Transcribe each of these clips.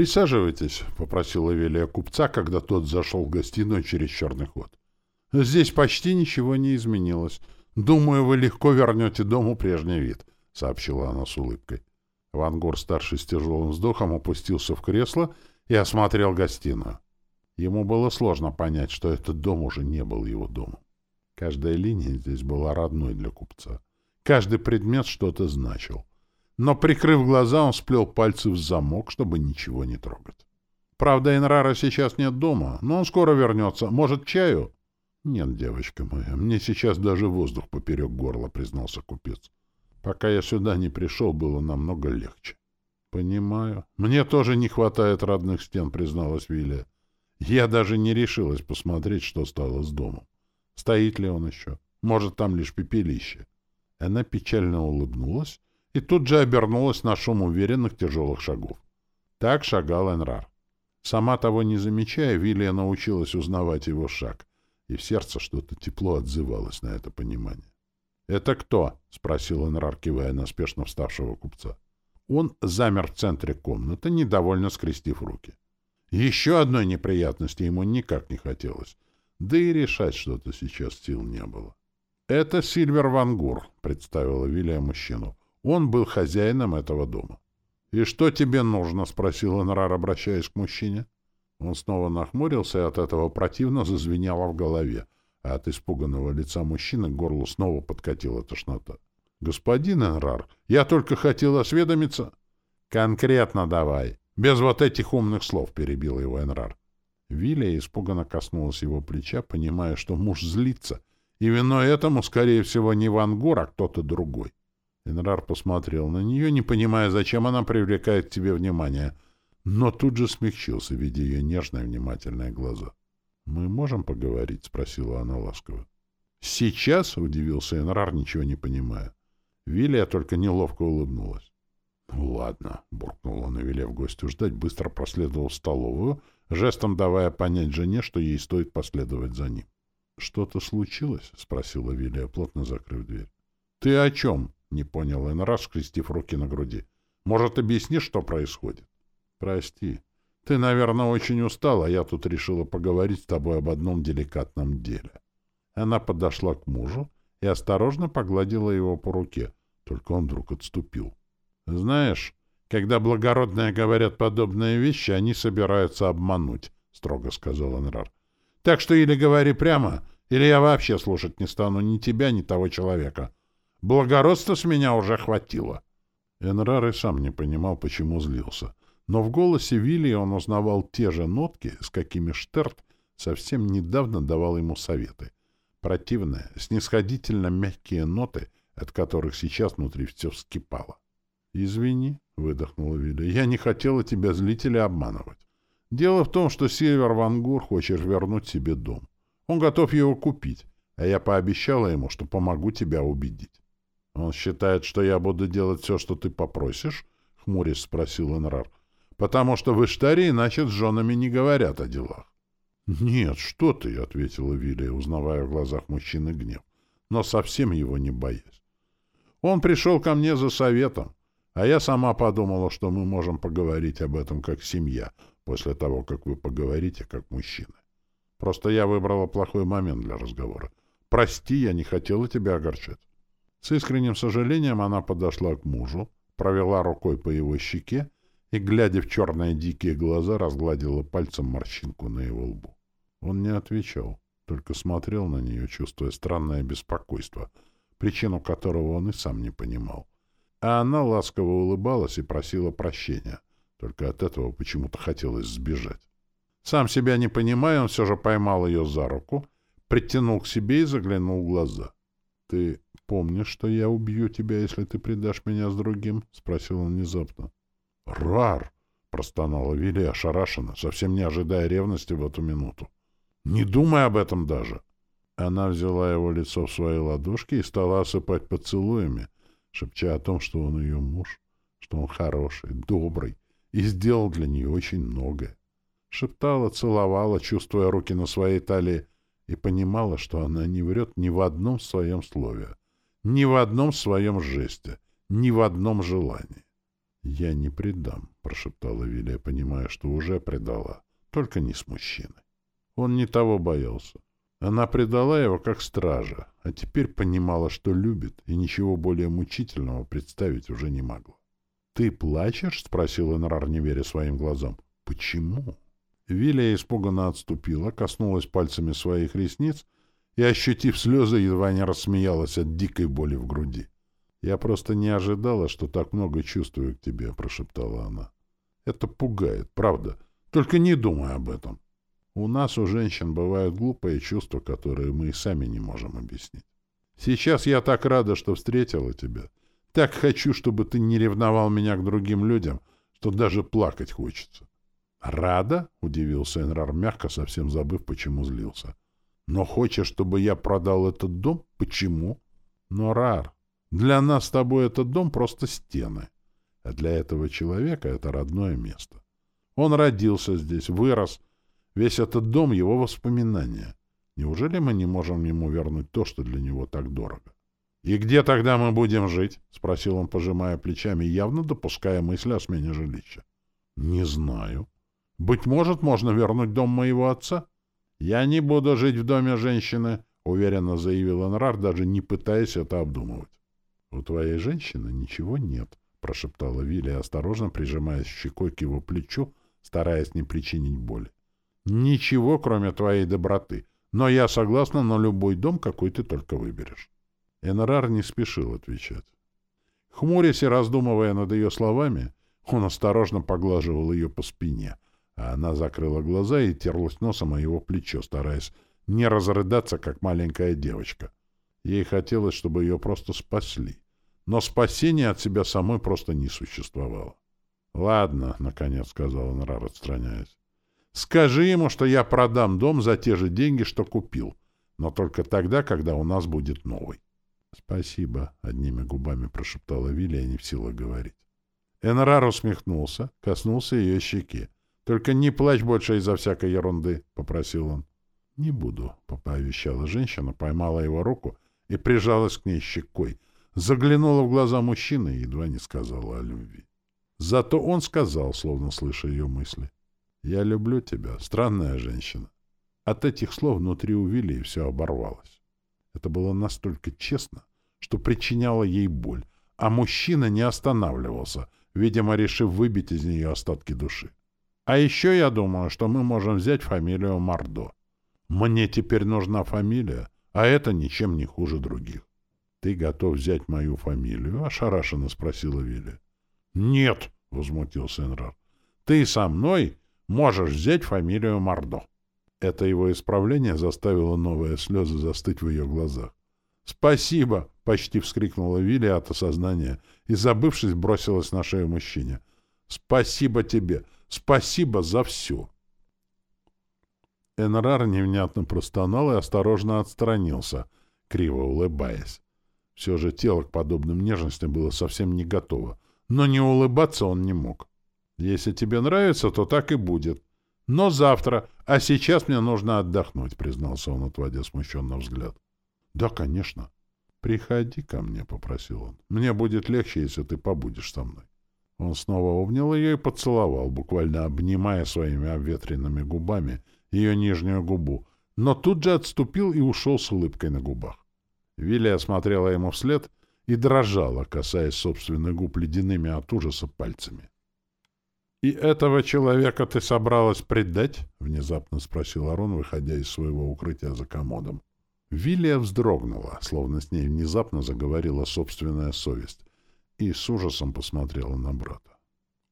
«Присаживайтесь», — попросила Велия купца, когда тот зашел в гостиную через черный ход. «Здесь почти ничего не изменилось. Думаю, вы легко вернете дому прежний вид», — сообщила она с улыбкой. Вангор-старший с тяжелым вздохом опустился в кресло и осмотрел гостиную. Ему было сложно понять, что этот дом уже не был его домом. Каждая линия здесь была родной для купца. Каждый предмет что-то значил. Но, прикрыв глаза, он сплел пальцы в замок, чтобы ничего не трогать. Правда, Энрара сейчас нет дома, но он скоро вернется. Может, чаю? — Нет, девочка моя, мне сейчас даже воздух поперек горла, — признался купец. Пока я сюда не пришел, было намного легче. — Понимаю. Мне тоже не хватает родных стен, — призналась Вилия. Я даже не решилась посмотреть, что стало с домом. Стоит ли он еще? Может, там лишь пепелище? Она печально улыбнулась и тут же обернулась на шум уверенных тяжелых шагов. Так шагал Энрар. Сама того не замечая, Вилия научилась узнавать его шаг, и в сердце что-то тепло отзывалось на это понимание. «Это кто?» — спросил Энрар, кивая на спешно вставшего купца. Он замер в центре комнаты, недовольно скрестив руки. Еще одной неприятности ему никак не хотелось. Да и решать что-то сейчас сил не было. «Это Сильвер Вангур», — представила Вилия мужчину. Он был хозяином этого дома. «И что тебе нужно?» — спросил Энрар, обращаясь к мужчине. Он снова нахмурился, и от этого противно зазвенело в голове, а от испуганного лица мужчины к горлу снова подкатила тошнота. «Господин Энрар, я только хотел осведомиться...» «Конкретно давай!» «Без вот этих умных слов», — перебил его Энрар. Вилия испуганно коснулась его плеча, понимая, что муж злится, и виной этому, скорее всего, не Ван Гор, а кто-то другой. Энрар посмотрел на нее, не понимая, зачем она привлекает к тебе внимание, но тут же смягчился, видя ее нежные внимательные глаза. «Мы можем поговорить?» — спросила она ласково. «Сейчас?» — удивился Энрар, ничего не понимая. Вилия только неловко улыбнулась. «Ладно», — буркнул он, велев гостю ждать, быстро проследовал в столовую, жестом давая понять жене, что ей стоит последовать за ним. «Что-то случилось?» — спросила Вилия, плотно закрыв дверь. «Ты о чем?» — не понял Энрар, скрестив руки на груди. «Может, объяснишь, что происходит?» «Прости. Ты, наверное, очень устал, а я тут решила поговорить с тобой об одном деликатном деле». Она подошла к мужу и осторожно погладила его по руке, только он вдруг отступил. «Знаешь, когда благородные говорят подобные вещи, они собираются обмануть», — строго сказал Энрар. «Так что или говори прямо, или я вообще слушать не стану ни тебя, ни того человека. Благородства с меня уже хватило». Энрар и сам не понимал, почему злился. Но в голосе Вилли он узнавал те же нотки, с какими Штерт совсем недавно давал ему советы. Противные, снисходительно мягкие ноты, от которых сейчас внутри все вскипало. «Извини», — выдохнула Вилли, — «я не хотела тебя злить или обманывать. Дело в том, что Сильвер Вангур хочет вернуть себе дом. Он готов его купить, а я пообещала ему, что помогу тебя убедить». «Он считает, что я буду делать все, что ты попросишь?» — хмурясь спросил Энрар. «Потому что в Иштаре иначе с женами не говорят о делах». «Нет, что ты», — ответила Вилия, узнавая в глазах мужчины гнев, но совсем его не боясь. «Он пришел ко мне за советом. А я сама подумала, что мы можем поговорить об этом как семья, после того, как вы поговорите как мужчины. Просто я выбрала плохой момент для разговора. Прости, я не хотела тебя огорчать. С искренним сожалением она подошла к мужу, провела рукой по его щеке и, глядя в черные дикие глаза, разгладила пальцем морщинку на его лбу. Он не отвечал, только смотрел на нее, чувствуя странное беспокойство, причину которого он и сам не понимал. А она ласково улыбалась и просила прощения. Только от этого почему-то хотелось сбежать. Сам себя не понимая, он все же поймал ее за руку, притянул к себе и заглянул в глаза. — Ты помнишь, что я убью тебя, если ты предашь меня с другим? — спросил он внезапно. — Рар! — простонала Вилли ошарашенно, совсем не ожидая ревности в эту минуту. — Не думай об этом даже! Она взяла его лицо в свои ладошки и стала осыпать поцелуями — шепча о том, что он ее муж, что он хороший, добрый и сделал для нее очень многое. Шептала, целовала, чувствуя руки на своей талии, и понимала, что она не врет ни в одном своем слове, ни в одном своем жесте, ни в одном желании. «Я не предам», — прошептала Вилия, понимая, что уже предала. Только не с мужчиной. Он не того боялся. Она предала его как стража, а теперь понимала, что любит, и ничего более мучительного представить уже не могла. «Ты плачешь?» — спросил Энрар, не веря своим глазам. «Почему?» Вилия испуганно отступила, коснулась пальцами своих ресниц и, ощутив слезы, едва не рассмеялась от дикой боли в груди. «Я просто не ожидала, что так много чувствую к тебе», — прошептала она. «Это пугает, правда. Только не думай об этом. У нас, у женщин, бывают глупые чувства, которые мы и сами не можем объяснить. Сейчас я так рада, что встретила тебя. Так хочу, чтобы ты не ревновал меня к другим людям, что даже плакать хочется». «Рада?» — удивился Энрар мягко, совсем забыв, почему злился. «Но хочешь, чтобы я продал этот дом? Почему?» «Но, Рар, для нас с тобой этот дом просто стены, а для этого человека это родное место. Он родился здесь, вырос. Весь этот дом — его воспоминания. Неужели мы не можем ему вернуть то, что для него так дорого? — И где тогда мы будем жить? — спросил он, пожимая плечами, явно допуская мысли о смене жилища. — Не знаю. Быть может, можно вернуть дом моего отца? — Я не буду жить в доме женщины, — уверенно заявил Энрар, даже не пытаясь это обдумывать. — У твоей женщины ничего нет, — прошептала Вилли, осторожно прижимаясь щекой к его плечу, стараясь не причинить боли. — Ничего, кроме твоей доброты. Но я согласна на любой дом, какой ты только выберешь. Энрар не спешил отвечать. Хмурясь и раздумывая над ее словами, он осторожно поглаживал ее по спине, а она закрыла глаза и терлась носом о его плечо, стараясь не разрыдаться, как маленькая девочка. Ей хотелось, чтобы ее просто спасли. Но спасения от себя самой просто не существовало. — Ладно, — наконец сказал Нрар, отстраняясь. — Скажи ему, что я продам дом за те же деньги, что купил, но только тогда, когда у нас будет новый. — Спасибо, — одними губами прошептала Вилия, не в силах говорить. Энрар усмехнулся, коснулся ее щеки. — Только не плачь больше из-за всякой ерунды, — попросил он. — Не буду, — пообещала женщина, поймала его руку и прижалась к ней щекой, заглянула в глаза мужчины и едва не сказала о любви. Зато он сказал, словно слыша ее мысли, «Я люблю тебя, странная женщина». От этих слов внутри у Вилли все оборвалось. Это было настолько честно, что причиняло ей боль, а мужчина не останавливался, видимо, решив выбить из нее остатки души. А еще я думаю, что мы можем взять фамилию Мардо. Мне теперь нужна фамилия, а это ничем не хуже других. — Ты готов взять мою фамилию? — ошарашенно спросила Вилли. — Нет, — возмутился Энрар. — Ты со мной можешь взять фамилию Мордо. Это его исправление заставило новые слезы застыть в ее глазах. «Спасибо!» — почти вскрикнула Вилли от осознания и, забывшись, бросилась на шею мужчине. «Спасибо тебе! Спасибо за все!» Энрар невнятно простонал и осторожно отстранился, криво улыбаясь. Все же тело к подобным нежностям было совсем не готово, но не улыбаться он не мог. «Если тебе нравится, то так и будет. Но завтра, а сейчас мне нужно отдохнуть», — признался он, отводя смущенно взгляд. «Да, конечно. Приходи ко мне», — попросил он. «Мне будет легче, если ты побудешь со мной». Он снова обнял ее и поцеловал, буквально обнимая своими обветренными губами ее нижнюю губу, но тут же отступил и ушел с улыбкой на губах. Вилли смотрела ему вслед и дрожала, касаясь собственных губ ледяными от ужаса пальцами. «И этого человека ты собралась предать?» — внезапно спросил Арон, выходя из своего укрытия за комодом. Вилия вздрогнула, словно с ней внезапно заговорила собственная совесть, и с ужасом посмотрела на брата.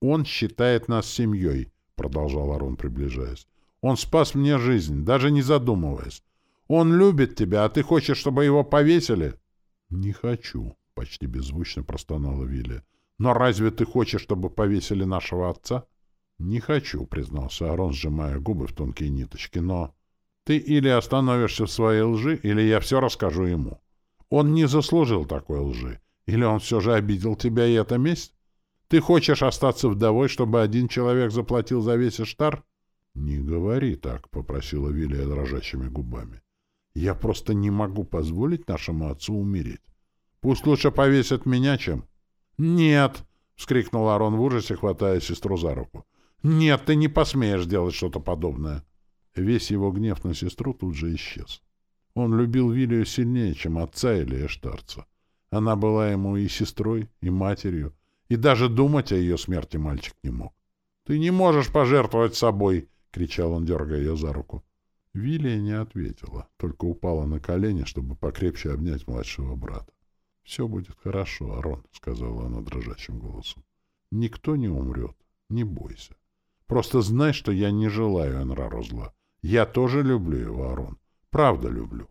«Он считает нас семьей», — продолжал Арон, приближаясь. Он спас мне жизнь, даже не задумываясь. Он любит тебя, а ты хочешь, чтобы его повесили? — Не хочу, — почти беззвучно простонала Вилли. — Но разве ты хочешь, чтобы повесили нашего отца? — Не хочу, — признался Арон, сжимая губы в тонкие ниточки, — но... Ты или остановишься в своей лжи, или я все расскажу ему. Он не заслужил такой лжи. Или он все же обидел тебя, и это месть? Ты хочешь остаться вдовой, чтобы один человек заплатил за весь Иштар? —— Не говори так, — попросила Вилия дрожащими губами. — Я просто не могу позволить нашему отцу умереть. Пусть лучше повесят меня, чем... — Нет! — вскрикнул Арон в ужасе, хватая сестру за руку. «Нет, ты не посмеешь делать что-то подобное!» Весь его гнев на сестру тут же исчез. Он любил Вилию сильнее, чем отца или Эштарца. Она была ему и сестрой, и матерью, и даже думать о ее смерти мальчик не мог. «Ты не можешь пожертвовать собой!» — кричал он, дергая ее за руку. Вилия не ответила, только упала на колени, чтобы покрепче обнять младшего брата. «Все будет хорошо, Арон», — сказала она дрожащим голосом. «Никто не умрет, не бойся. Просто знай, что я не желаю Энрару зла. Я тоже люблю его, Арон. Правда люблю.